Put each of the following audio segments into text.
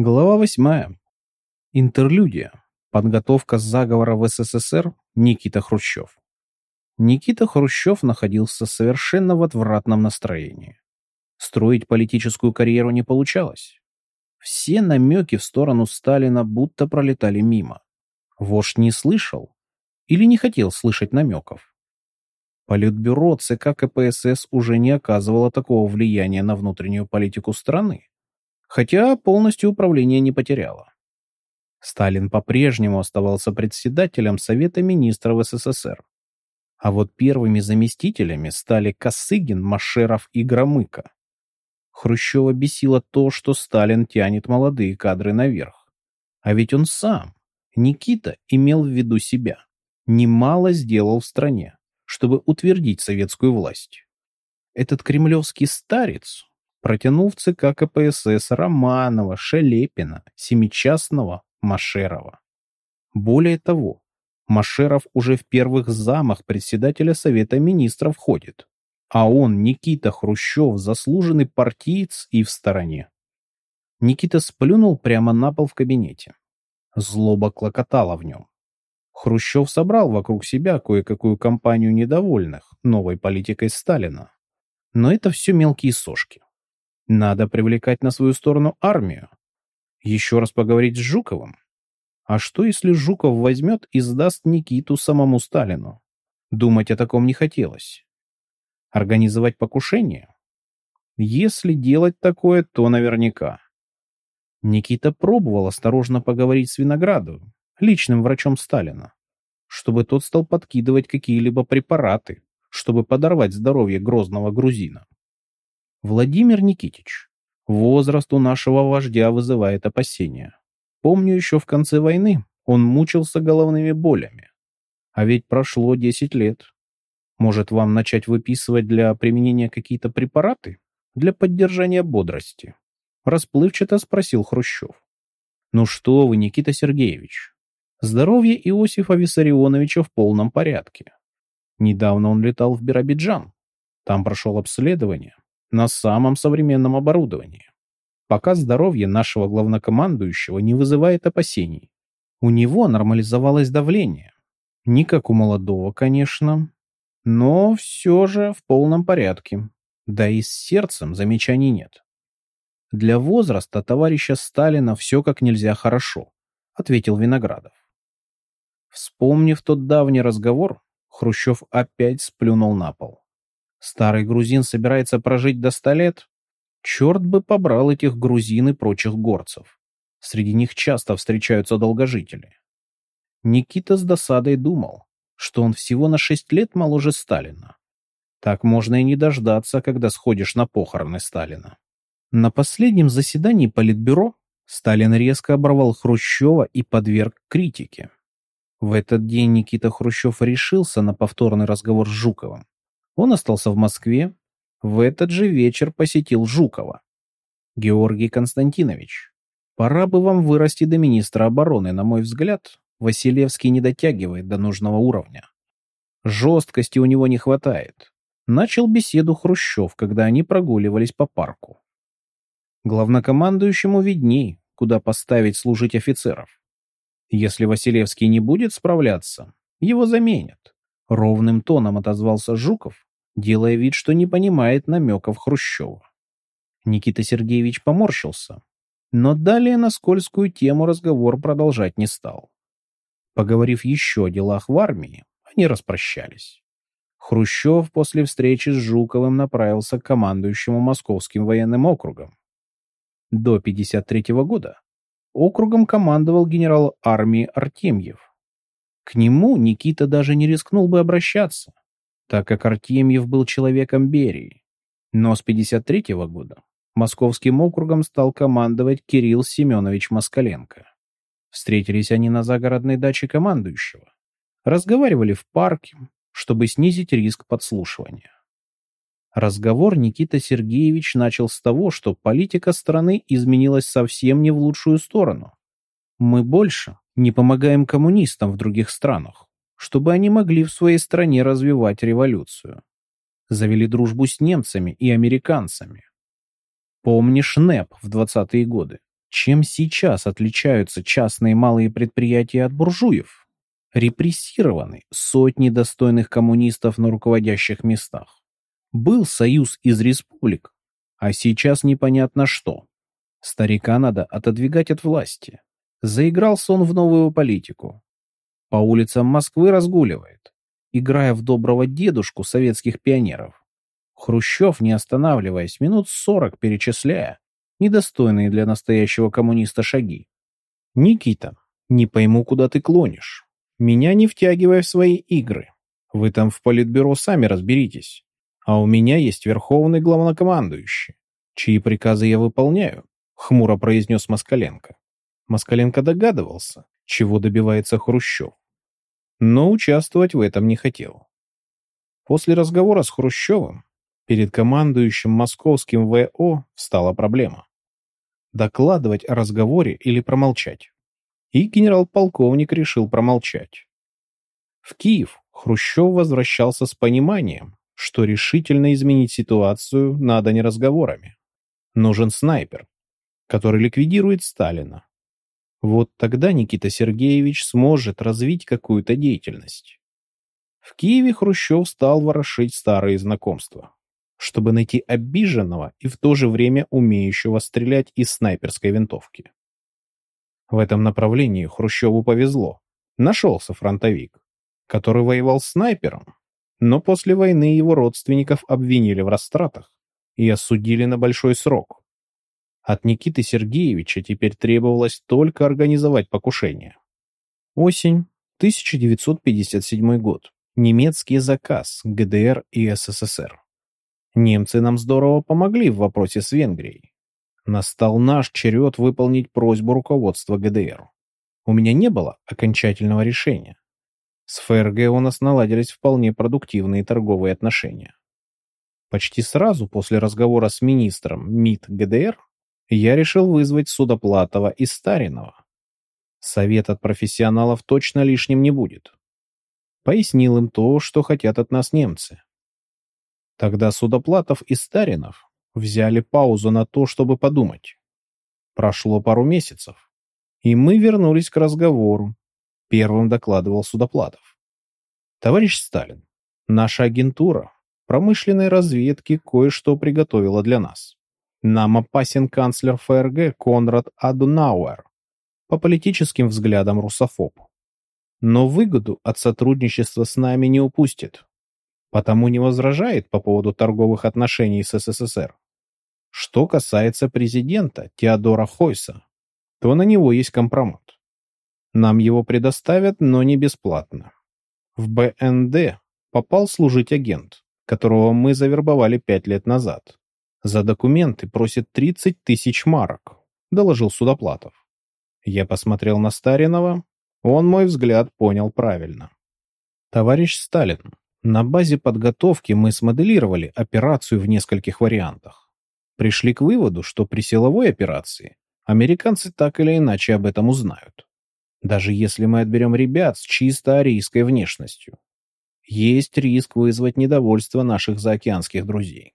Глава восьмая. Интерлюдия. Подготовка заговора в СССР. Никита Хрущев. Никита Хрущев находился совершенно в отвратном настроении. Строить политическую карьеру не получалось. Все намеки в сторону Сталина будто пролетали мимо. Вождь не слышал или не хотел слышать намеков. Политбюро ЦК КПСС уже не оказывало такого влияния на внутреннюю политику страны хотя полностью управление не потеряла. Сталин по-прежнему оставался председателем Совета министров СССР. А вот первыми заместителями стали Косыгин, Машеров и Громыко. Хрущева бесило то, что Сталин тянет молодые кадры наверх. А ведь он сам, Никита, имел в виду себя. Немало сделал в стране, чтобы утвердить советскую власть. Этот кремлевский старец протянул в ЦК КПСС Романова, Шелепина, Семичастного, Машерова. Более того, Машеров уже в первых замах председателя Совета Министров ходит, а он, Никита Хрущев, заслуженный партиец и в стороне. Никита сплюнул прямо на пол в кабинете. Злоба клокотала в нем. Хрущев собрал вокруг себя кое-какую компанию недовольных новой политикой Сталина. Но это все мелкие сошки. Надо привлекать на свою сторону армию. Еще раз поговорить с Жуковым. А что, если Жуков возьмет и сдаст Никиту самому Сталину? Думать о таком не хотелось. Организовать покушение? Если делать такое, то наверняка. Никита пробовал осторожно поговорить с Виноградовым, личным врачом Сталина, чтобы тот стал подкидывать какие-либо препараты, чтобы подорвать здоровье грозного грузина. Владимир Никитич, возраст у нашего вождя вызывает опасения. Помню, еще в конце войны он мучился головными болями. А ведь прошло 10 лет. Может, вам начать выписывать для применения какие-то препараты? Для поддержания бодрости? Расплывчато спросил Хрущев. Ну что вы, Никита Сергеевич. Здоровье Иосифа Виссарионовича в полном порядке. Недавно он летал в Биробиджан. Там прошел обследование на самом современном оборудовании. Пока здоровье нашего главнокомандующего не вызывает опасений. У него нормализовалось давление. Не как у молодого, конечно, но все же в полном порядке. Да и с сердцем замечаний нет. Для возраста товарища Сталина все как нельзя хорошо, ответил Виноградов. Вспомнив тот давний разговор, Хрущев опять сплюнул на пол. Старый грузин собирается прожить до ста лет? Черт бы побрал этих грузин и прочих горцев. Среди них часто встречаются долгожители. Никита с досадой думал, что он всего на шесть лет моложе Сталина. Так можно и не дождаться, когда сходишь на похороны Сталина. На последнем заседании Политбюро Сталин резко оборвал Хрущева и подверг критике. В этот день Никита Хрущев решился на повторный разговор с Жуковым. Он остался в Москве. В этот же вечер посетил Жукова. Георгий Константинович, пора бы вам вырасти до министра обороны, на мой взгляд. Василевский не дотягивает до нужного уровня. Жесткости у него не хватает. Начал беседу Хрущев, когда они прогуливались по парку. Главнокомандующему видней, куда поставить служить офицеров. Если Василевский не будет справляться, его заменят. Ровным тоном отозвался Жуков, делая вид, что не понимает намеков Хрущева. Никита Сергеевич поморщился, но далее на скользкую тему разговор продолжать не стал. Поговорив еще о делах в армии, они распрощались. Хрущев после встречи с Жуковым направился к командующему Московским военным округом. До 1953 года округом командовал генерал армии Артемьев. К нему Никита даже не рискнул бы обращаться, так как Артемьев был человеком Берии. Но с 53 -го года московским округом стал командовать Кирилл Семенович Москаленко. Встретились они на загородной даче командующего. Разговаривали в парке, чтобы снизить риск подслушивания. Разговор Никита Сергеевич начал с того, что политика страны изменилась совсем не в лучшую сторону. Мы больше не помогаем коммунистам в других странах чтобы они могли в своей стране развивать революцию. Завели дружбу с немцами и американцами. Помнишь НЭП в 20-е годы? Чем сейчас отличаются частные малые предприятия от буржуев? Репрессированы сотни достойных коммунистов на руководящих местах. Был союз из республик, а сейчас непонятно что. Старика надо отодвигать от власти. Заигрался он в новую политику. По улицам Москвы разгуливает, играя в доброго дедушку советских пионеров. Хрущев, не останавливаясь, минут сорок перечисляя, недостойные для настоящего коммуниста шаги. «Никита, не пойму, куда ты клонишь. Меня не втягивай в свои игры. Вы там в политбюро сами разберитесь. А у меня есть верховный главнокомандующий, чьи приказы я выполняю», — хмуро произнес Москаленко. Москаленко догадывался, чего добивается Хрущев, но участвовать в этом не хотел. После разговора с Хрущевым перед командующим московским ВО встала проблема. Докладывать о разговоре или промолчать. И генерал-полковник решил промолчать. В Киев Хрущев возвращался с пониманием, что решительно изменить ситуацию надо не разговорами. Нужен снайпер, который ликвидирует Сталина. Вот тогда Никита Сергеевич сможет развить какую-то деятельность. В Киеве Хрущев стал ворошить старые знакомства, чтобы найти обиженного и в то же время умеющего стрелять из снайперской винтовки. В этом направлении Хрущеву повезло. Нашелся фронтовик, который воевал снайпером, но после войны его родственников обвинили в растратах и осудили на большой срок. От Никиты Сергеевича теперь требовалось только организовать покушение. Осень, 1957 год. Немецкий заказ ГДР и СССР. Немцы нам здорово помогли в вопросе с Венгрией. Настал наш черед выполнить просьбу руководства ГДР. У меня не было окончательного решения. С ФРГ у нас наладились вполне продуктивные торговые отношения. Почти сразу после разговора с министром МИД ГДР я решил вызвать Судоплатова и Старинова. Совет от профессионалов точно лишним не будет. Пояснил им то, что хотят от нас немцы. Тогда Судоплатов и Старинов взяли паузу на то, чтобы подумать. Прошло пару месяцев, и мы вернулись к разговору. Первым докладывал Судоплатов. Товарищ Сталин, наша агентура промышленной разведки кое-что приготовила для нас. Нам опасен канцлер ФРГ Конрад Адунауэр, по политическим взглядам русофоб. Но выгоду от сотрудничества с нами не упустит, потому не возражает по поводу торговых отношений с СССР. Что касается президента Теодора Хойса, то на него есть компромат. Нам его предоставят, но не бесплатно. В БНД попал служить агент, которого мы завербовали пять лет назад. За документы просит 30 тысяч марок, доложил Судоплатов. Я посмотрел на Старинова, он мой взгляд понял правильно. Товарищ Сталин, на базе подготовки мы смоделировали операцию в нескольких вариантах пришли к выводу, что при силовой операции американцы так или иначе об этом узнают. Даже если мы отберем ребят с чисто арийской внешностью. Есть риск вызвать недовольство наших заокеанских друзей.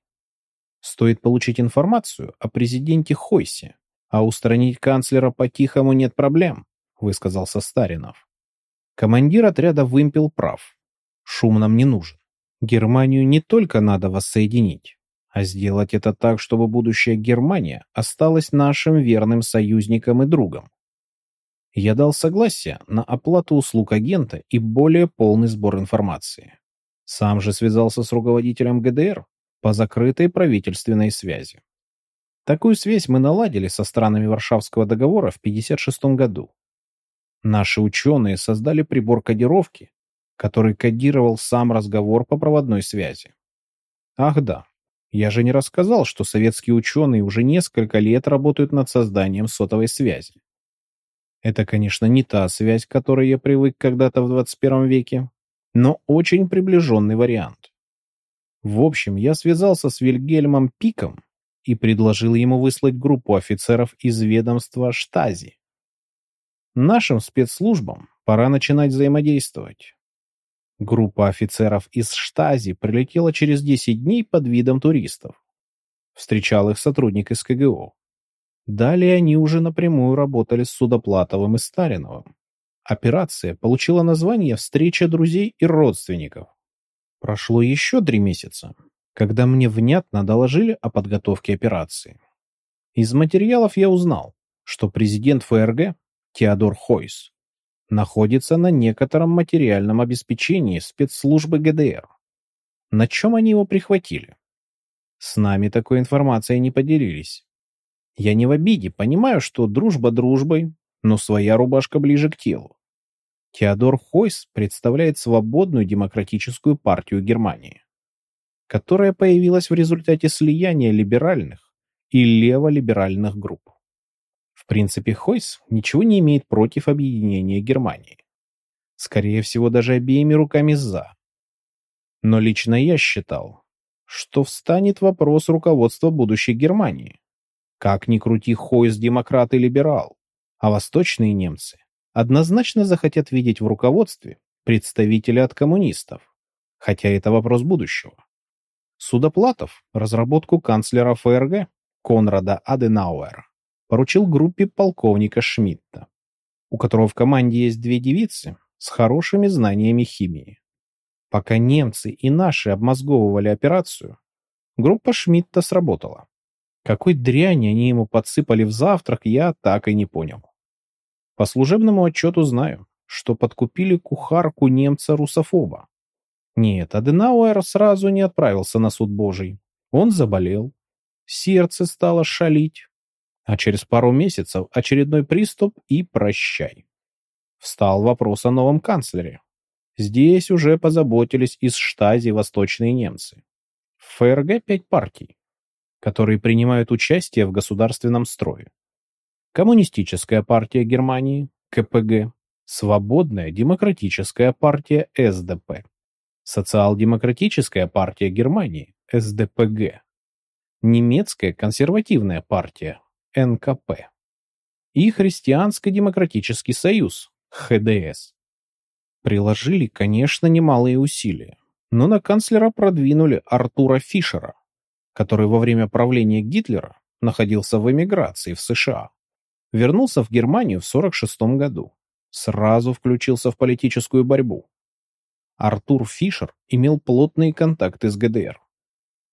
Стоит получить информацию о президенте Хойсе, а устранить канцлера по-тихому нет проблем, высказался Старинов. Командир отряда «Вымпел» прав. Шум нам не нужен. Германию не только надо воссоединить, а сделать это так, чтобы будущая Германия осталась нашим верным союзником и другом. Я дал согласие на оплату услуг агента и более полный сбор информации. Сам же связался с руководителем ГДР по закрытой правительственной связи. Такую связь мы наладили со странами Варшавского договора в 1956 году. Наши ученые создали прибор кодировки, который кодировал сам разговор по проводной связи. Ах да, я же не рассказал, что советские ученые уже несколько лет работают над созданием сотовой связи. Это, конечно, не та связь, к которой я привык когда-то в 21 веке, но очень приближенный вариант. В общем, я связался с Вильгельмом Пиком и предложил ему выслать группу офицеров из ведомства Штази. Нашим спецслужбам пора начинать взаимодействовать. Группа офицеров из Штази прилетела через 10 дней под видом туристов. Встречал их сотрудник из КГО. Далее они уже напрямую работали с Судоплатовым и Стариновым. Операция получила название «Встреча друзей и родственников». Прошло еще три месяца, когда мне внятно доложили о подготовке операции. Из материалов я узнал, что президент ФРГ Теодор Хойс находится на некотором материальном обеспечении спецслужбы ГДР. На чем они его прихватили? С нами такой информацией не поделились. Я не в обиде, понимаю, что дружба дружбой, но своя рубашка ближе к телу. Теодор Хойс представляет свободную демократическую партию Германии, которая появилась в результате слияния либеральных и леволиберальных групп. В принципе, Хойс ничего не имеет против объединения Германии. Скорее всего, даже обеими руками «за». Но лично я считал, что встанет вопрос руководства будущей Германии. Как ни крути Хойс демократ и либерал, а восточные немцы однозначно захотят видеть в руководстве представителя от коммунистов, хотя это вопрос будущего. Судоплатов разработку канцлера ФРГ Конрада Аденауэра поручил группе полковника Шмидта, у которого в команде есть две девицы с хорошими знаниями химии. Пока немцы и наши обмозговывали операцию, группа Шмидта сработала. Какой дряни они ему подсыпали в завтрак, я так и не понял. По служебному отчету знаю, что подкупили кухарку немца-русофоба. Нет, Аденауэр сразу не отправился на суд Божий. Он заболел. Сердце стало шалить а через пару месяцев очередной приступ и прощай. Встал вопрос о новом канцлере. Здесь уже позаботились из штази восточные немцы. В ФРГ пять партий, которые принимают участие в государственном строе. Коммунистическая партия Германии, КПГ, Свободная демократическая партия СДП, Социал-демократическая партия Германии, СДПГ, Немецкая консервативная партия, НКП и Христианско-демократический союз, ХДС. Приложили, конечно, немалые усилия, но на канцлера продвинули Артура Фишера, который во время правления Гитлера находился в эмиграции в США. Вернулся в Германию в 1946 году. Сразу включился в политическую борьбу. Артур Фишер имел плотные контакты с ГДР.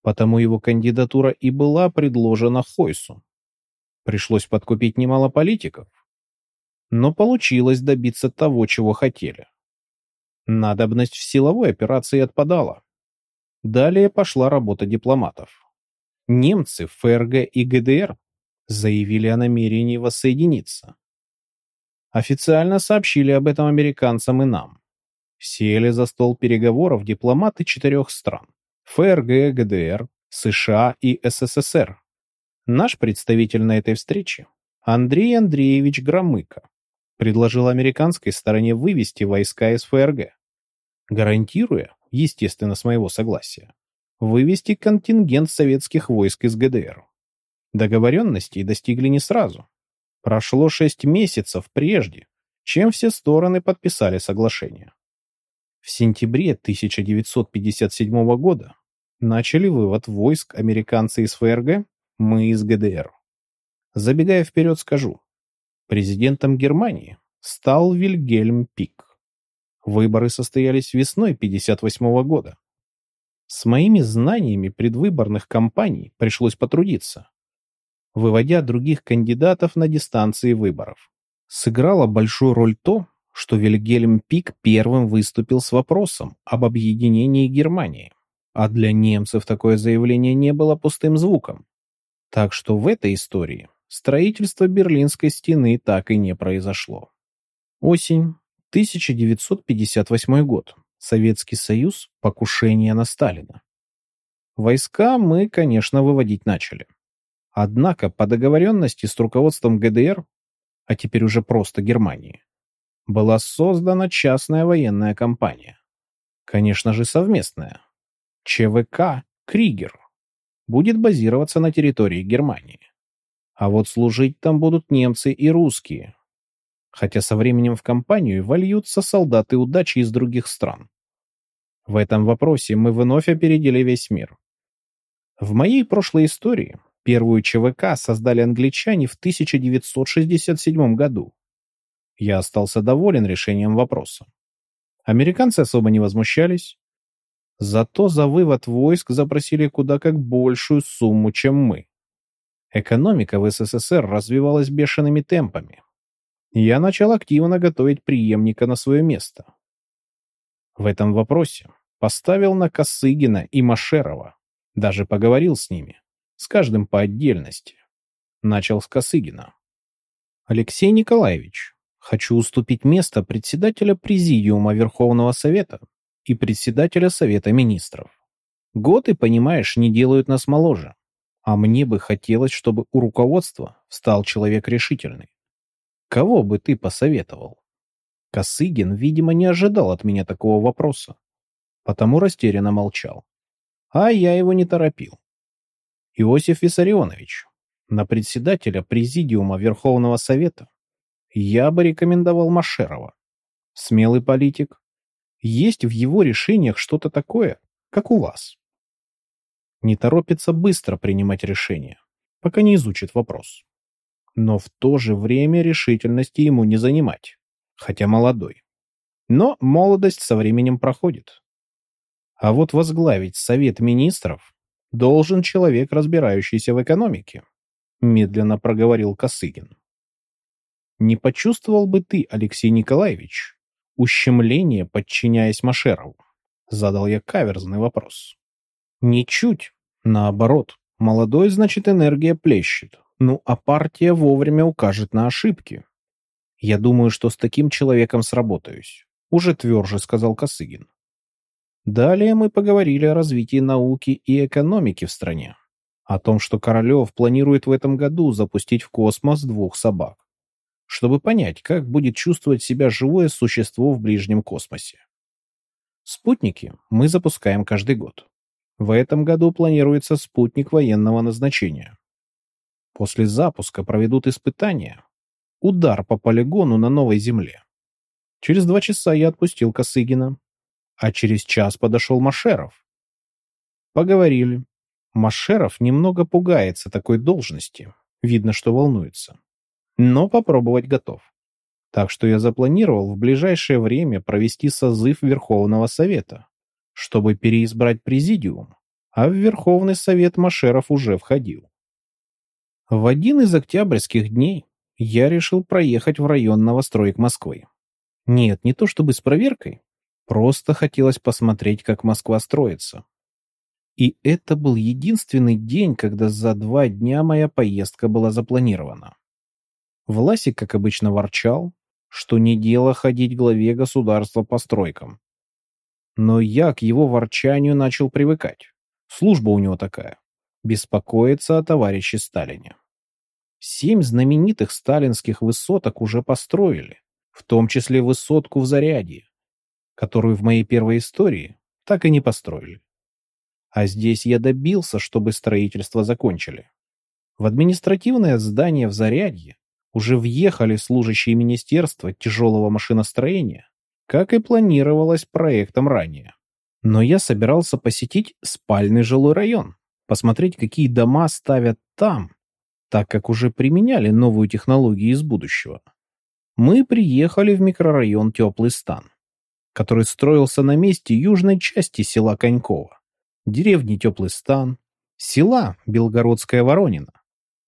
Потому его кандидатура и была предложена Хойсу, Пришлось подкупить немало политиков. Но получилось добиться того, чего хотели. Надобность в силовой операции отпадала. Далее пошла работа дипломатов. Немцы, ФРГ и ГДР заявили о намерении воссоединиться. Официально сообщили об этом американцам и нам. Сели за стол переговоров дипломаты четырех стран – ФРГ, ГДР, США и СССР. Наш представитель на этой встрече, Андрей Андреевич Громыко, предложил американской стороне вывести войска из ФРГ, гарантируя, естественно, с моего согласия, вывести контингент советских войск из ГДР. Договоренностей достигли не сразу. Прошло шесть месяцев прежде, чем все стороны подписали соглашение. В сентябре 1957 года начали вывод войск американцы из ФРГ мы из ГДР. Забегая вперед, скажу. Президентом Германии стал Вильгельм Пик. Выборы состоялись весной 58 года. С моими знаниями предвыборных кампаний пришлось потрудиться, выводя других кандидатов на дистанции выборов. Сыграло большую роль то, что Вильгельм Пик первым выступил с вопросом об объединении Германии. А для немцев такое заявление не было пустым звуком. Так что в этой истории строительство Берлинской стены так и не произошло. Осень, 1958 год. Советский Союз. Покушение на Сталина. Войска мы, конечно, выводить начали. Однако по договоренности с руководством ГДР, а теперь уже просто Германии, была создана частная военная компания. Конечно же, совместная. ЧВК «Кригер» будет базироваться на территории Германии. А вот служить там будут немцы и русские. Хотя со временем в компанию вольются солдаты удачи из других стран. В этом вопросе мы вновь опередили весь мир. В моей прошлой истории Первую ЧВК создали англичане в 1967 году. Я остался доволен решением вопроса. Американцы особо не возмущались. Зато за вывод войск запросили куда как большую сумму, чем мы. Экономика в СССР развивалась бешеными темпами. Я начал активно готовить преемника на свое место. В этом вопросе поставил на Косыгина и Машерова. Даже поговорил с ними, с каждым по отдельности. Начал с Косыгина. Алексей Николаевич, хочу уступить место председателя Президиума Верховного Совета и председателя Совета Министров. Годы, понимаешь, не делают нас моложе. А мне бы хотелось, чтобы у руководства стал человек решительный. Кого бы ты посоветовал? Косыгин, видимо, не ожидал от меня такого вопроса, потому растерянно молчал. А я его не торопил. Иосиф Виссарионович, на председателя Президиума Верховного Совета я бы рекомендовал Машерова. Смелый политик. Есть в его решениях что-то такое, как у вас не торопится быстро принимать решения, пока не изучит вопрос. Но в то же время решительности ему не занимать, хотя молодой. Но молодость со временем проходит. А вот возглавить Совет Министров должен человек, разбирающийся в экономике, медленно проговорил Косыгин. Не почувствовал бы ты, Алексей Николаевич, ущемление, подчиняясь Машерову? Задал я каверзный вопрос. Ничуть. Наоборот. Молодой, значит, энергия плещет. Ну, а партия вовремя укажет на ошибки. Я думаю, что с таким человеком сработаюсь. Уже тверже сказал Косыгин. Далее мы поговорили о развитии науки и экономики в стране. О том, что Королев планирует в этом году запустить в космос двух собак. Чтобы понять, как будет чувствовать себя живое существо в ближнем космосе. Спутники мы запускаем каждый год. В этом году планируется спутник военного назначения. После запуска проведут испытания. Удар по полигону на новой земле. Через два часа я отпустил Косыгина, а через час подошел Машеров. Поговорили. Машеров немного пугается такой должности. Видно, что волнуется. Но попробовать готов. Так что я запланировал в ближайшее время провести созыв Верховного Совета чтобы переизбрать президиум, а в Верховный Совет Машеров уже входил. В один из октябрьских дней я решил проехать в район новостроек Москвы. Нет, не то чтобы с проверкой, просто хотелось посмотреть, как Москва строится. И это был единственный день, когда за два дня моя поездка была запланирована. Власик, как обычно, ворчал, что не дело ходить главе государства по стройкам, но я к его ворчанию начал привыкать. Служба у него такая. Беспокоиться о товарище Сталине. Семь знаменитых сталинских высоток уже построили, в том числе высотку в Зарядье, которую в моей первой истории так и не построили. А здесь я добился, чтобы строительство закончили. В административное здание в Зарядье уже въехали служащие Министерства тяжелого машиностроения как и планировалось проектом ранее. Но я собирался посетить спальный жилой район, посмотреть, какие дома ставят там, так как уже применяли новую технологию из будущего. Мы приехали в микрорайон Теплый Стан, который строился на месте южной части села Конькова, деревни Теплый Стан, села Белгородская Воронина,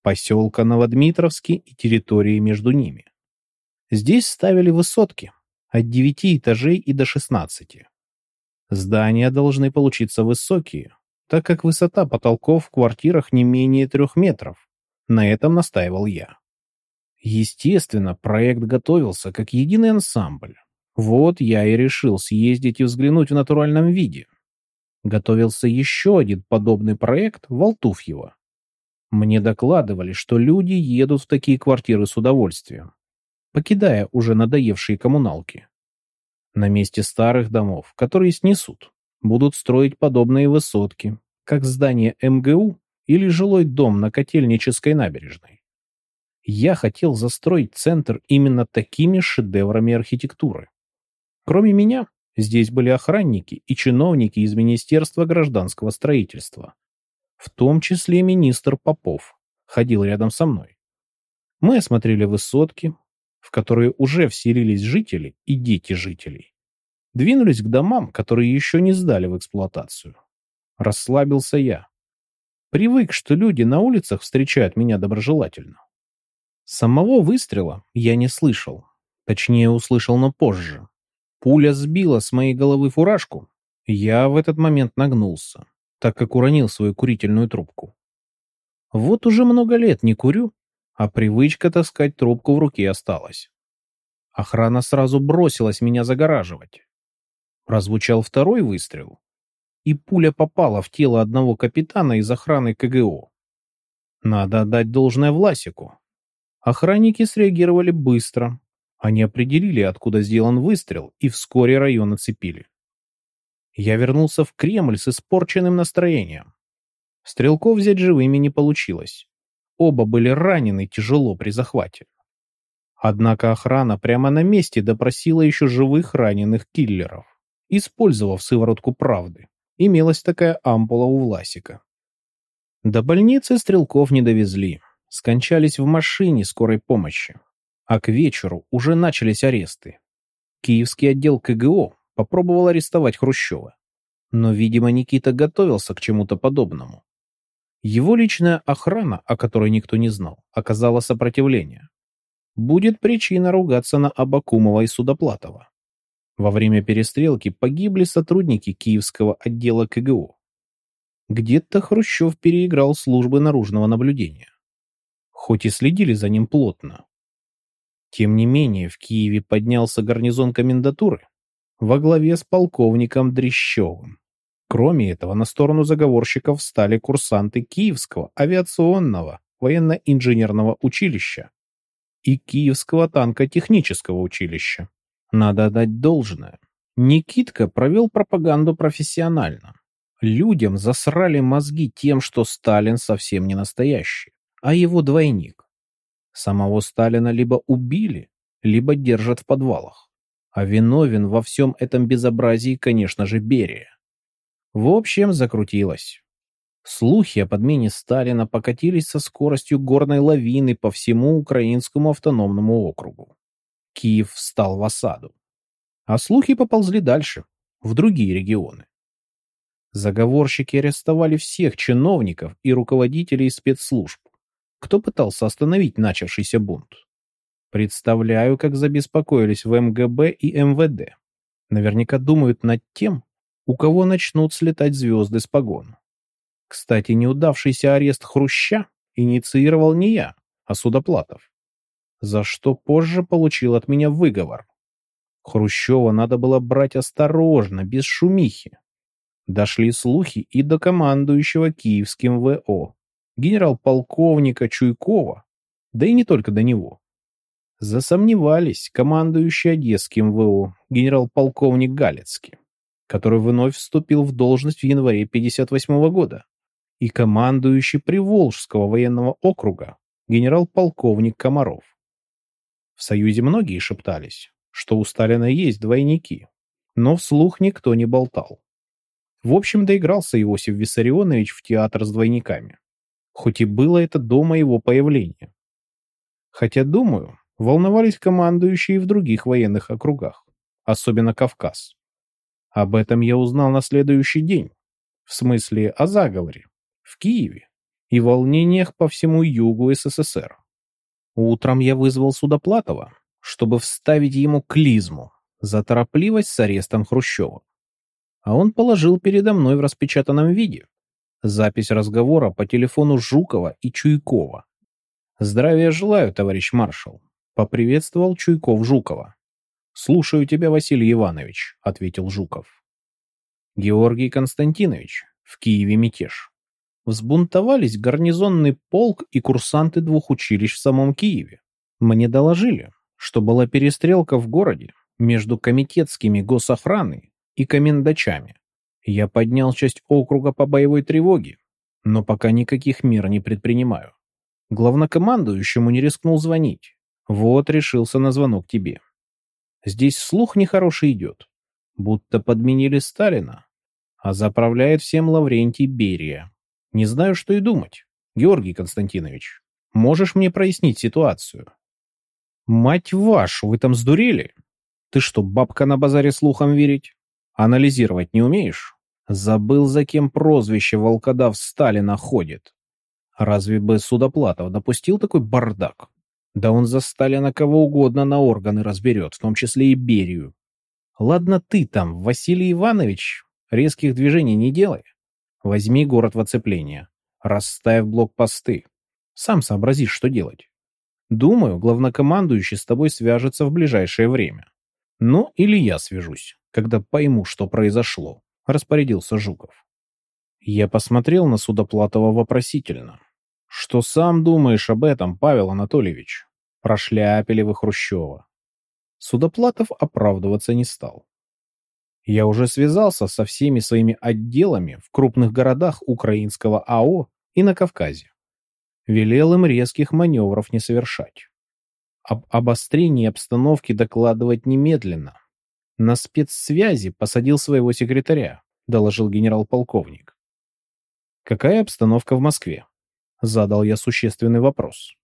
поселка Новодмитровский и территории между ними. Здесь ставили высотки, от 9 этажей и до 16. Здания должны получиться высокие, так как высота потолков в квартирах не менее трех метров. На этом настаивал я. Естественно, проект готовился как единый ансамбль. Вот я и решил съездить и взглянуть в натуральном виде. Готовился еще один подобный проект в Алтуфьево. Мне докладывали, что люди едут в такие квартиры с удовольствием покидая уже надоевшие коммуналки. На месте старых домов, которые снесут, будут строить подобные высотки, как здание МГУ или жилой дом на Котельнической набережной. Я хотел застроить центр именно такими шедеврами архитектуры. Кроме меня, здесь были охранники и чиновники из Министерства гражданского строительства, В том числе министр Попов ходил рядом со мной. Мы осмотрели высотки, в которые уже вселились жители и дети жителей. Двинулись к домам, которые еще не сдали в эксплуатацию. Расслабился я. Привык, что люди на улицах встречают меня доброжелательно. Самого выстрела я не слышал. Точнее, услышал, но позже. Пуля сбила с моей головы фуражку. Я в этот момент нагнулся, так как уронил свою курительную трубку. Вот уже много лет не курю, а привычка таскать трубку в руке осталась. Охрана сразу бросилась меня загораживать. Прозвучал второй выстрел, и пуля попала в тело одного капитана из охраны КГО. Надо отдать должное Власику. Охранники среагировали быстро. Они определили, откуда сделан выстрел, и вскоре район оцепили. Я вернулся в Кремль с испорченным настроением. Стрелков взять живыми не получилось. Оба были ранены тяжело при захвате. Однако охрана прямо на месте допросила еще живых раненых киллеров, использовав сыворотку правды. Имелась такая ампула у Власика. До больницы стрелков не довезли скончались в машине скорой помощи. А к вечеру уже начались аресты. Киевский отдел КГО попробовал арестовать Хрущева. Но, видимо, Никита готовился к чему-то подобному. Его личная охрана, о которой никто не знал, оказала сопротивление. Будет причина ругаться на Абакумова и Судоплатова. Во время перестрелки погибли сотрудники Киевского отдела КГО. Где-то Хрущев переиграл службы наружного наблюдения хоть и следили за ним плотно. Тем не менее, в Киеве поднялся гарнизон комендатуры во главе с полковником Дрещевым. Кроме этого, на сторону заговорщиков встали курсанты Киевского авиационного военно-инженерного училища и Киевского танкотехнического училища. Надо отдать должное. Никитка провел пропаганду профессионально. Людям засрали мозги тем, что Сталин совсем не настоящий а его двойник. Самого Сталина либо убили, либо держат в подвалах. А виновен во всем этом безобразии, конечно же, Берия. В общем, закрутилось. Слухи о подмене Сталина покатились со скоростью горной лавины по всему Украинскому автономному округу. Киев встал в осаду. А слухи поползли дальше, в другие регионы. Заговорщики арестовали всех чиновников и руководителей спецслужб кто пытался остановить начавшийся бунт. Представляю, как забеспокоились в МГБ и МВД. Наверняка думают над тем, у кого начнут слетать звезды с погон. Кстати, неудавшийся арест Хруща инициировал не я, а Судоплатов. За что позже получил от меня выговор. Хрущева надо было брать осторожно, без шумихи. Дошли слухи и до командующего Киевским ВО генерал-полковника Чуйкова, да и не только до него. Засомневались командующий Одесским ВО генерал-полковник Галецкий, который вновь вступил в должность в январе 1958 года, и командующий Приволжского военного округа генерал-полковник Комаров. В Союзе многие шептались, что у Сталина есть двойники, но вслух никто не болтал. В общем, доигрался Иосиф Виссарионович в театр с двойниками хоть и было это до моего появления. Хотя, думаю, волновались командующие в других военных округах, особенно Кавказ. Об этом я узнал на следующий день, в смысле о заговоре, в Киеве и волнениях по всему югу СССР. Утром я вызвал Судоплатова, чтобы вставить ему клизму за торопливость с арестом Хрущева. А он положил передо мной в распечатанном виде Запись разговора по телефону Жукова и Чуйкова. «Здравия желаю, товарищ маршал», — поприветствовал Чуйков Жукова. «Слушаю тебя, Василий Иванович», — ответил Жуков. «Георгий Константинович, в Киеве мятеж. Взбунтовались гарнизонный полк и курсанты двух училищ в самом Киеве. Мне доложили, что была перестрелка в городе между комитетскими госохраны и комендачами. Я поднял часть округа по боевой тревоге, но пока никаких мер не предпринимаю. Главнокомандующему не рискнул звонить. Вот решился на звонок тебе. Здесь слух нехороший идет. Будто подменили Сталина, а заправляет всем Лаврентий Берия. Не знаю, что и думать. Георгий Константинович, можешь мне прояснить ситуацию? Мать вашу, вы там сдурели? Ты что, бабка на базаре слухом верить? Анализировать не умеешь? Забыл, за кем прозвище волкодав Сталина ходит. Разве бы Судоплатов допустил такой бардак? Да он за Сталина кого угодно на органы разберет, в том числе и Берию. Ладно ты там, Василий Иванович, резких движений не делай. Возьми город в оцепление. Расставь блокпосты. Сам сообразишь, что делать. Думаю, главнокомандующий с тобой свяжется в ближайшее время. Ну, или я свяжусь, когда пойму, что произошло, распорядился Жуков. Я посмотрел на Судоплатова вопросительно. Что сам думаешь об этом, Павел Анатольевич? Прошляпили вы Хрущева. Судоплатов оправдываться не стал. Я уже связался со всеми своими отделами в крупных городах украинского АО и на Кавказе. Велел им резких маневров не совершать. Об обострении обстановки докладывать немедленно. На спецсвязи посадил своего секретаря, доложил генерал-полковник. Какая обстановка в Москве? Задал я существенный вопрос.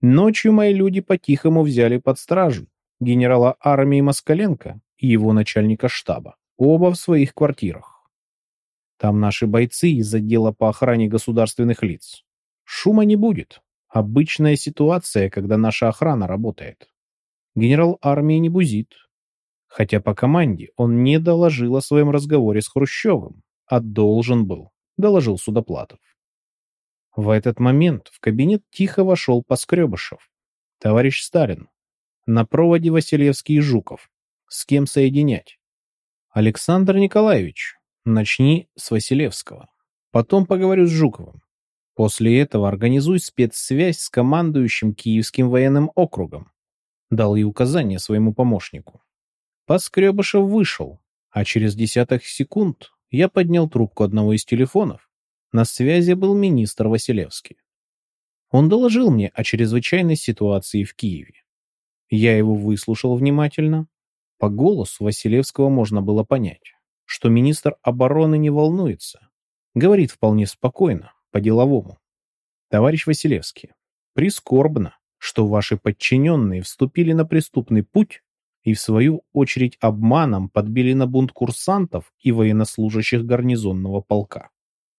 Ночью мои люди по-тихому взяли под стражу генерала армии Москаленко и его начальника штаба, оба в своих квартирах. Там наши бойцы из отдела по охране государственных лиц. Шума не будет. Обычная ситуация, когда наша охрана работает. Генерал армии не бузит. Хотя по команде он не доложил о своем разговоре с Хрущевым, а должен был, доложил Судоплатов. В этот момент в кабинет тихо вошел Поскребышев. «Товарищ Сталин, на проводе Василевский и Жуков. С кем соединять?» «Александр Николаевич, начни с Василевского. Потом поговорю с Жуковым. После этого организуй спецсвязь с командующим Киевским военным округом». Дал и указание своему помощнику. Поскребышев вышел, а через десяток секунд я поднял трубку одного из телефонов на связи был министр Василевский. Он доложил мне о чрезвычайной ситуации в Киеве. Я его выслушал внимательно. По голосу Василевского можно было понять, что министр обороны не волнуется. Говорит вполне спокойно, по-деловому. Товарищ Василевский, прискорбно, что ваши подчиненные вступили на преступный путь и в свою очередь обманом подбили на бунт курсантов и военнослужащих гарнизонного полка.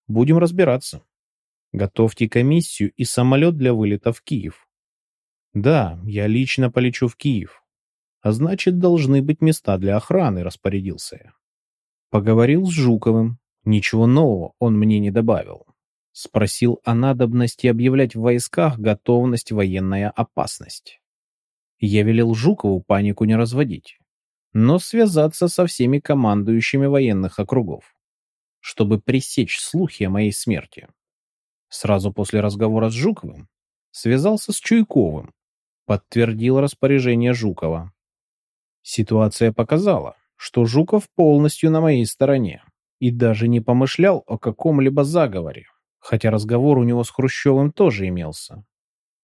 Будем разбираться. Готовьте комиссию и самолет для вылета в Киев. Да, я лично полечу в Киев. А значит, должны быть места для охраны, распорядился я. Поговорил с Жуковым. Ничего нового он мне не добавил. Спросил о надобности объявлять в войсках готовность военная опасность. Я велел Жукову панику не разводить, но связаться со всеми командующими военных округов чтобы пресечь слухи о моей смерти. Сразу после разговора с Жуковым связался с Чуйковым, подтвердил распоряжение Жукова. Ситуация показала, что Жуков полностью на моей стороне и даже не помышлял о каком-либо заговоре, хотя разговор у него с Хрущевым тоже имелся.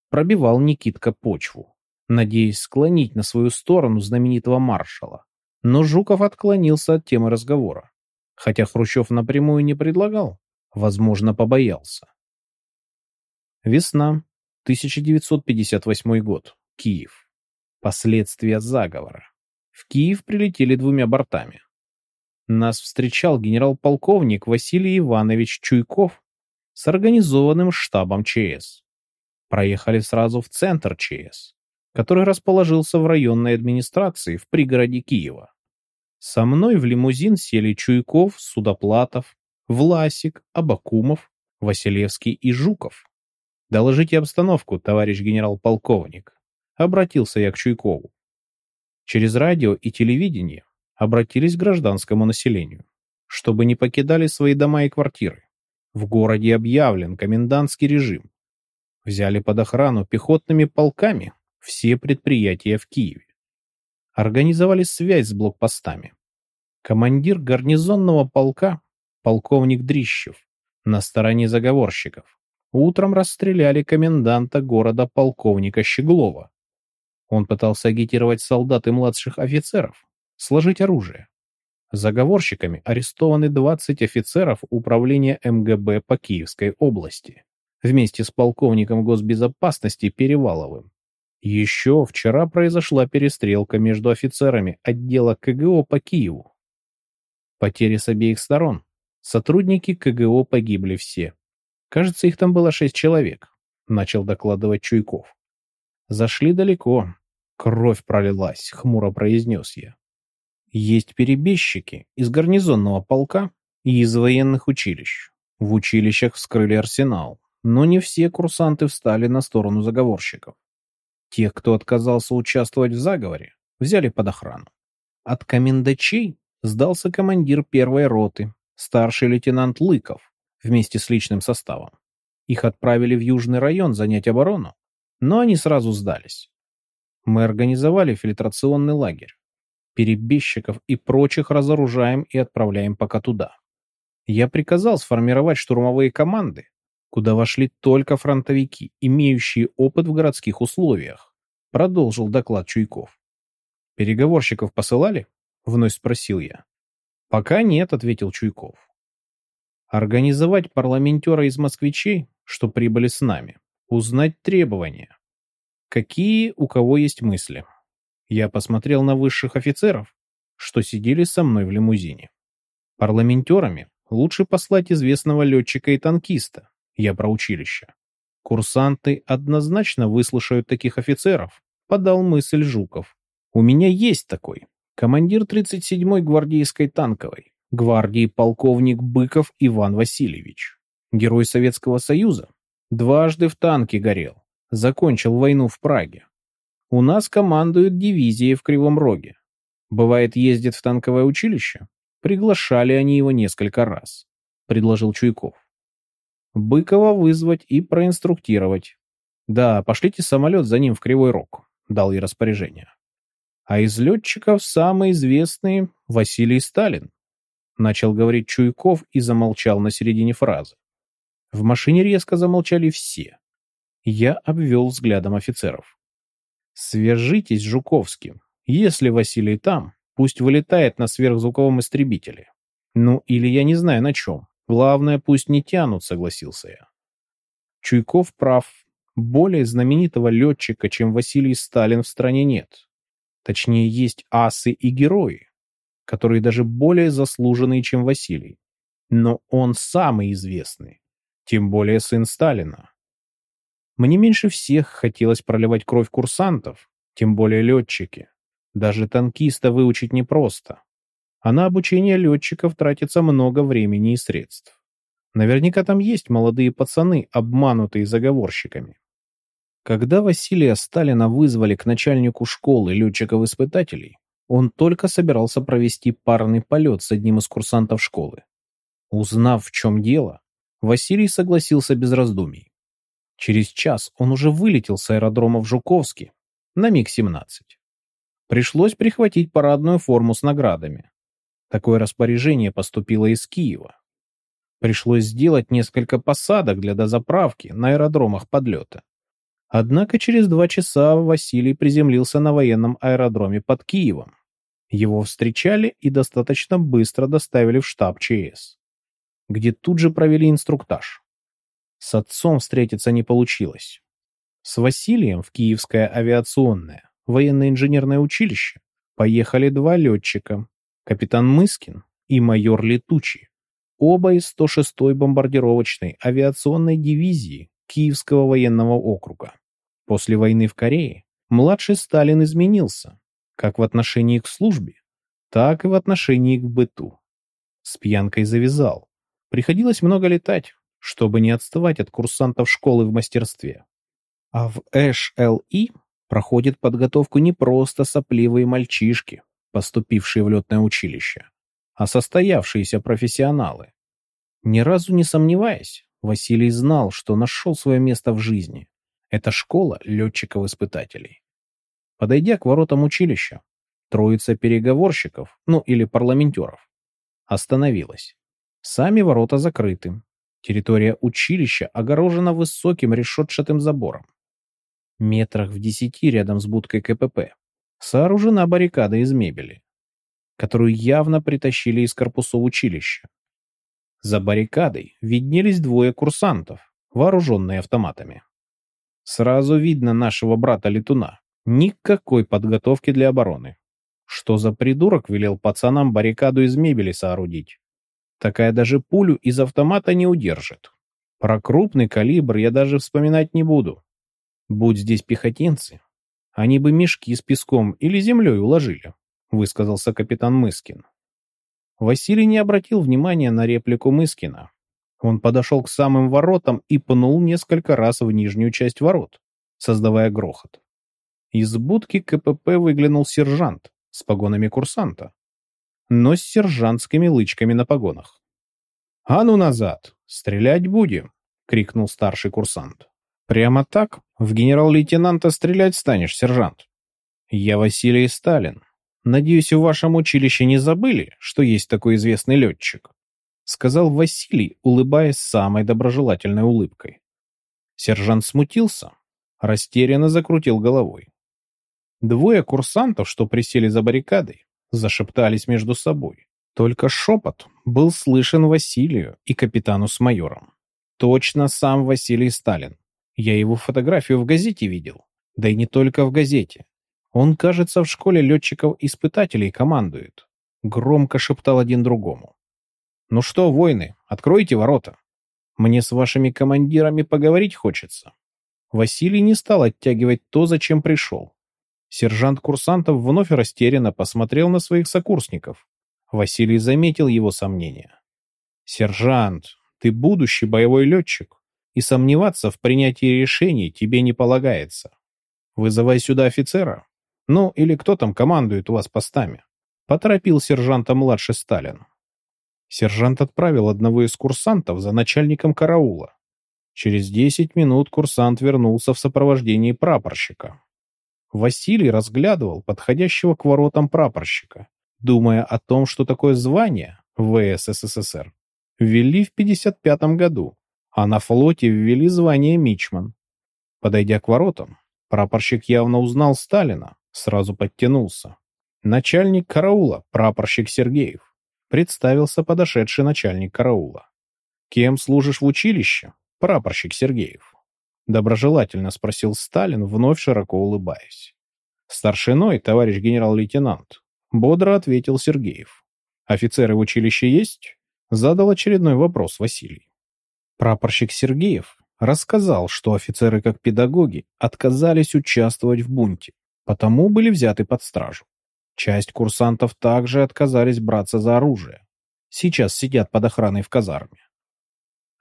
Пробивал Никитка почву, надеясь склонить на свою сторону знаменитого маршала. Но Жуков отклонился от темы разговора хотя Хрущев напрямую не предлагал, возможно, побоялся. Весна, 1958 год, Киев. Последствия заговора. В Киев прилетели двумя бортами. Нас встречал генерал-полковник Василий Иванович Чуйков с организованным штабом ЧС. Проехали сразу в центр ЧС, который расположился в районной администрации в пригороде Киева. Со мной в лимузин сели Чуйков, Судоплатов, Власик, Абакумов, Василевский и Жуков. «Доложите обстановку, товарищ генерал-полковник», — обратился я к Чуйкову. Через радио и телевидение обратились к гражданскому населению, чтобы не покидали свои дома и квартиры. В городе объявлен комендантский режим. Взяли под охрану пехотными полками все предприятия в Киеве организовали связь с блокпостами. Командир гарнизонного полка, полковник Дрищев, на стороне заговорщиков. Утром расстреляли коменданта города полковника Щеглова. Он пытался агитировать солдат и младших офицеров, сложить оружие. Заговорщиками арестованы 20 офицеров управления МГБ по Киевской области вместе с полковником госбезопасности Переваловым. Еще вчера произошла перестрелка между офицерами отдела КГО по Киеву. Потери с обеих сторон. Сотрудники КГО погибли все. Кажется, их там было шесть человек, начал докладывать Чуйков. Зашли далеко. Кровь пролилась, хмуро произнес я. Есть перебежчики из гарнизонного полка и из военных училищ. В училищах вскрыли арсенал, но не все курсанты встали на сторону заговорщиков. Тех, кто отказался участвовать в заговоре, взяли под охрану. От комендачей сдался командир первой роты, старший лейтенант Лыков, вместе с личным составом. Их отправили в Южный район занять оборону, но они сразу сдались. Мы организовали фильтрационный лагерь. Перебежчиков и прочих разоружаем и отправляем пока туда. Я приказал сформировать штурмовые команды, куда вошли только фронтовики, имеющие опыт в городских условиях, продолжил доклад Чуйков. Переговорщиков посылали? Вновь спросил я. Пока нет, ответил Чуйков. Организовать парламентера из москвичей, что прибыли с нами, узнать требования. Какие у кого есть мысли? Я посмотрел на высших офицеров, что сидели со мной в лимузине. Парламентерами лучше послать известного летчика и танкиста, я про училище. Курсанты однозначно выслушают таких офицеров, подал мысль Жуков. У меня есть такой. Командир 37-й гвардейской танковой, гвардии полковник Быков Иван Васильевич. Герой Советского Союза. Дважды в танке горел. Закончил войну в Праге. У нас командует дивизией в Кривом Роге. Бывает, ездит в танковое училище. Приглашали они его несколько раз, предложил Чуйков. Быкова вызвать и проинструктировать. Да, пошлите самолет за ним в Кривой Рог, дал ей распоряжение. А из летчиков самый известный Василий Сталин. Начал говорить Чуйков и замолчал на середине фразы. В машине резко замолчали все. Я обвел взглядом офицеров. «Свяжитесь с Жуковским. Если Василий там, пусть вылетает на сверхзвуковом истребителе. Ну, или я не знаю на чем. Главное, пусть не тянут, согласился я. Чуйков прав. Более знаменитого летчика, чем Василий Сталин в стране нет. Точнее, есть асы и герои, которые даже более заслуженные, чем Василий. Но он самый известный, тем более сын Сталина. Мне меньше всех хотелось проливать кровь курсантов, тем более летчики. Даже танкиста выучить непросто а на обучение летчиков тратится много времени и средств. Наверняка там есть молодые пацаны, обманутые заговорщиками. Когда Василия Сталина вызвали к начальнику школы летчиков-испытателей, он только собирался провести парный полет с одним из курсантов школы. Узнав, в чем дело, Василий согласился без раздумий. Через час он уже вылетел с аэродрома в Жуковске на МиГ-17. Пришлось прихватить парадную форму с наградами, Такое распоряжение поступило из Киева. Пришлось сделать несколько посадок для дозаправки на аэродромах подлета. Однако через два часа Василий приземлился на военном аэродроме под Киевом. Его встречали и достаточно быстро доставили в штаб ЧС, где тут же провели инструктаж. С отцом встретиться не получилось. С Василием в Киевское авиационное военно-инженерное училище поехали два летчика, капитан Мыскин и майор Летучий, оба из 106-й бомбардировочной авиационной дивизии Киевского военного округа. После войны в Корее младший Сталин изменился, как в отношении к службе, так и в отношении к быту. С пьянкой завязал. Приходилось много летать, чтобы не отставать от курсантов школы в мастерстве. А в ЭШЛИ проходит подготовку не просто сопливые мальчишки, поступившие в летное училище, а состоявшиеся профессионалы. Ни разу не сомневаясь, Василий знал, что нашел свое место в жизни. Это школа летчиков-испытателей. Подойдя к воротам училища, троица переговорщиков, ну или парламентеров, остановилась. Сами ворота закрыты. Территория училища огорожена высоким решетчатым забором. Метрах в десяти рядом с будкой КПП сооружена баррикада из мебели. которую явно притащили из корпусов училища. За баррикадой виднелись двое курсантов, вооруженные автоматами. Сразу видно нашего брата-летуна. Никакой подготовки для обороны. Что за придурок велел пацанам баррикаду из мебели соорудить? Такая даже пулю из автомата не удержит. Про крупный калибр я даже вспоминать не буду. Будь здесь пехотинцы, они бы мешки с песком или землей уложили, высказался капитан Мыскин. Василий не обратил внимания на реплику Мыскина. Он подошел к самым воротам и пнул несколько раз в нижнюю часть ворот, создавая грохот. Из будки КПП выглянул сержант с погонами курсанта, но с сержантскими лычками на погонах. «А ну назад! Стрелять будем!» — крикнул старший курсант. «Прямо так? В генерал-лейтенанта стрелять станешь, сержант?» «Я Василий Сталин. Надеюсь, в вашем училище не забыли, что есть такой известный летчик?» Сказал Василий, улыбаясь самой доброжелательной улыбкой. Сержант смутился, растерянно закрутил головой. Двое курсантов, что присели за баррикадой, зашептались между собой. Только шепот был слышен Василию и капитану с майором. Точно сам Василий Сталин. Я его фотографию в газете видел. Да и не только в газете. Он, кажется, в школе летчиков-испытателей командует. Громко шептал один другому. «Ну что, воины, откройте ворота. Мне с вашими командирами поговорить хочется». Василий не стал оттягивать то, зачем пришел. Сержант курсантов вновь растерянно посмотрел на своих сокурсников. Василий заметил его сомнения. «Сержант, ты будущий боевой летчик и сомневаться в принятии решений тебе не полагается. Вызывай сюда офицера. Ну, или кто там командует у вас постами?» Поторопил сержанта младший Сталин. Сержант отправил одного из курсантов за начальником караула. Через десять минут курсант вернулся в сопровождении прапорщика. Василий разглядывал подходящего к воротам прапорщика, думая о том, что такое звание в ВС СССР ввели в 55 году, а на флоте ввели звание Мичман. Подойдя к воротам, прапорщик явно узнал Сталина, сразу подтянулся. Начальник караула, прапорщик Сергеев, представился подошедший начальник караула. «Кем служишь в училище?» «Прапорщик Сергеев». Доброжелательно спросил Сталин, вновь широко улыбаясь. «Старшиной, товарищ генерал-лейтенант», — бодро ответил Сергеев. «Офицеры в училище есть?» — задал очередной вопрос Василий. Прапорщик Сергеев рассказал, что офицеры как педагоги отказались участвовать в бунте, потому были взяты под стражу. Часть курсантов также отказались браться за оружие. Сейчас сидят под охраной в казарме.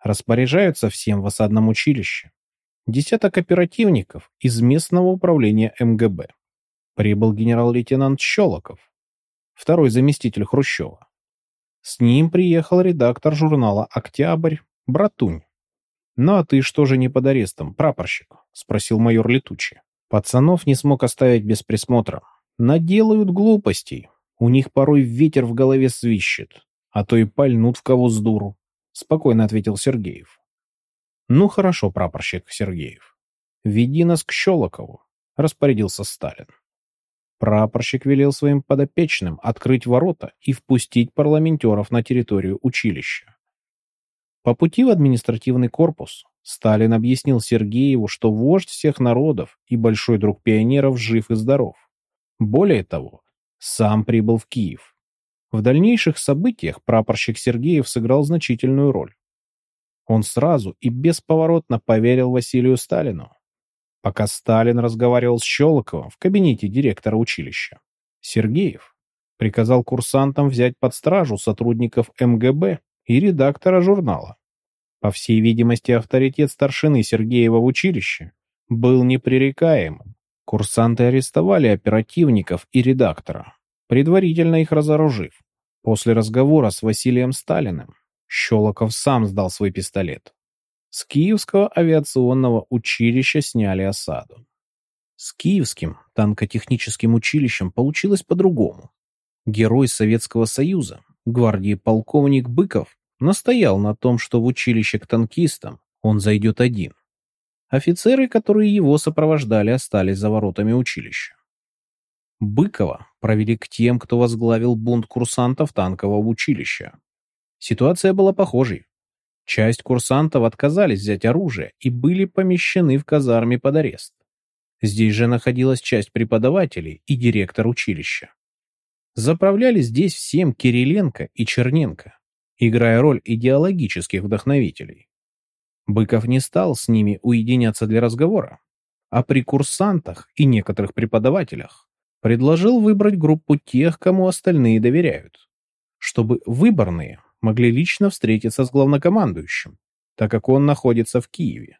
Распоряжаются всем в осадном училище. Десяток оперативников из местного управления МГБ. Прибыл генерал-лейтенант Щелоков, второй заместитель Хрущева. С ним приехал редактор журнала «Октябрь» Братунь. «Ну а ты что же не под арестом, прапорщик?» — спросил майор Летучий. Пацанов не смог оставить без присмотра. Наделают глупостей. У них порой ветер в голове свищет, а то и пальнут в кого с дуру. Спокойно ответил Сергеев. Ну хорошо, прапорщик Сергеев. Веди нас к Щелокову, распорядился Сталин. Прапорщик велел своим подопечным открыть ворота и впустить парламентеров на территорию училища. По пути в административный корпус Сталин объяснил Сергееву, что вождь всех народов и большой друг пионеров жив и здоров. Более того, сам прибыл в Киев. В дальнейших событиях прапорщик Сергеев сыграл значительную роль. Он сразу и бесповоротно поверил Василию Сталину. Пока Сталин разговаривал с Щелоковым в кабинете директора училища, Сергеев приказал курсантам взять под стражу сотрудников МГБ и редактора журнала. По всей видимости, авторитет старшины Сергеева в училище был непререкаемым. Курсанты арестовали оперативников и редактора, предварительно их разоружив. После разговора с Василием Сталиным Щелоков сам сдал свой пистолет. С Киевского авиационного училища сняли осаду. С Киевским танкотехническим училищем получилось по-другому. Герой Советского Союза, гвардии полковник Быков настоял на том, что в училище к танкистам он зайдет один. Офицеры, которые его сопровождали, остались за воротами училища. Быкова провели к тем, кто возглавил бунт курсантов танкового училища. Ситуация была похожей. Часть курсантов отказались взять оружие и были помещены в казарме под арест. Здесь же находилась часть преподавателей и директор училища. Заправляли здесь всем Кириленко и Черненко, играя роль идеологических вдохновителей. Быков не стал с ними уединяться для разговора, а при курсантах и некоторых преподавателях предложил выбрать группу тех, кому остальные доверяют, чтобы выборные могли лично встретиться с главнокомандующим, так как он находится в Киеве.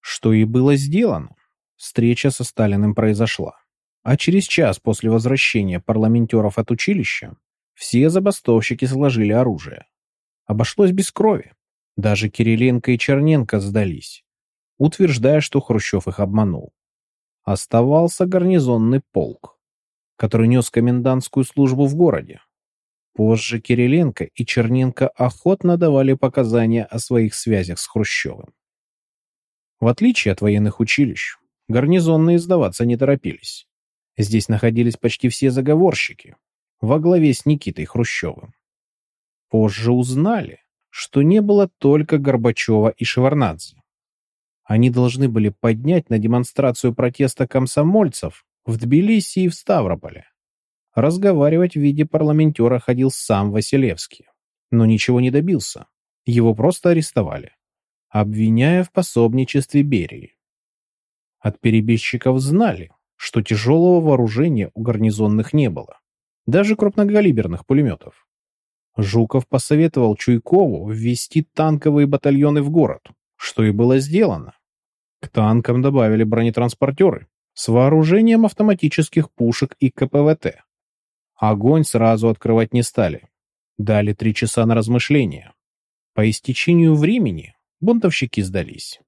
Что и было сделано. Встреча со Сталиным произошла. А через час после возвращения парламентеров от училища все забастовщики сложили оружие. Обошлось без крови. Даже Кириленко и Черненко сдались, утверждая, что Хрущев их обманул. Оставался гарнизонный полк, который нес комендантскую службу в городе. Позже Кириленко и Черненко охотно давали показания о своих связях с Хрущевым. В отличие от военных училищ, гарнизонные сдаваться не торопились. Здесь находились почти все заговорщики, во главе с Никитой Хрущевым. Позже узнали, что не было только Горбачева и Шеварнадзе. Они должны были поднять на демонстрацию протеста комсомольцев в Тбилиси и в Ставрополе. Разговаривать в виде парламентера ходил сам Василевский, но ничего не добился. Его просто арестовали, обвиняя в пособничестве Берии. От перебежчиков знали, что тяжелого вооружения у гарнизонных не было, даже крупнокалиберных пулеметов. Жуков посоветовал Чуйкову ввести танковые батальоны в город, что и было сделано. К танкам добавили бронетранспортеры с вооружением автоматических пушек и КПВТ. Огонь сразу открывать не стали. Дали три часа на размышления. По истечению времени бунтовщики сдались.